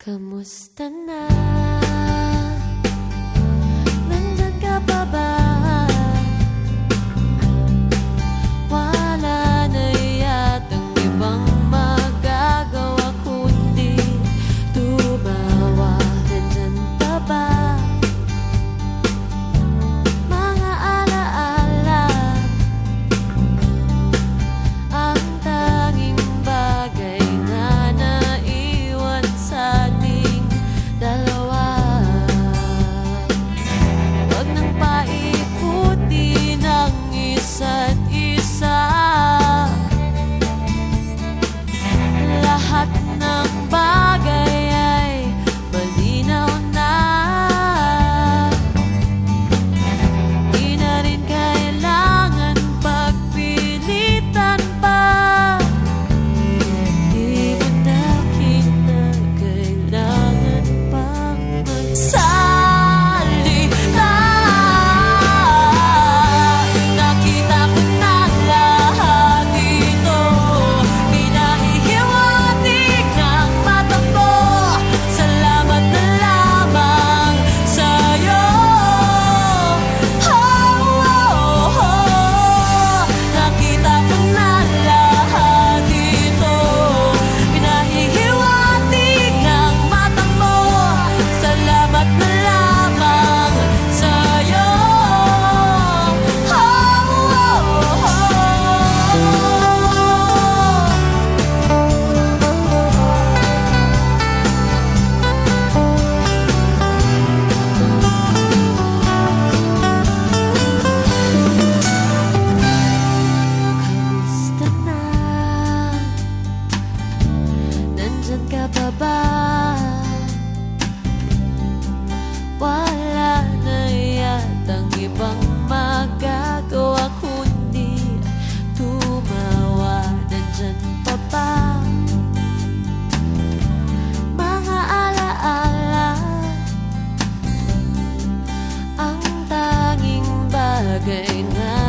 Kamusta na? pa. Mga alaala Ang tanging bagay na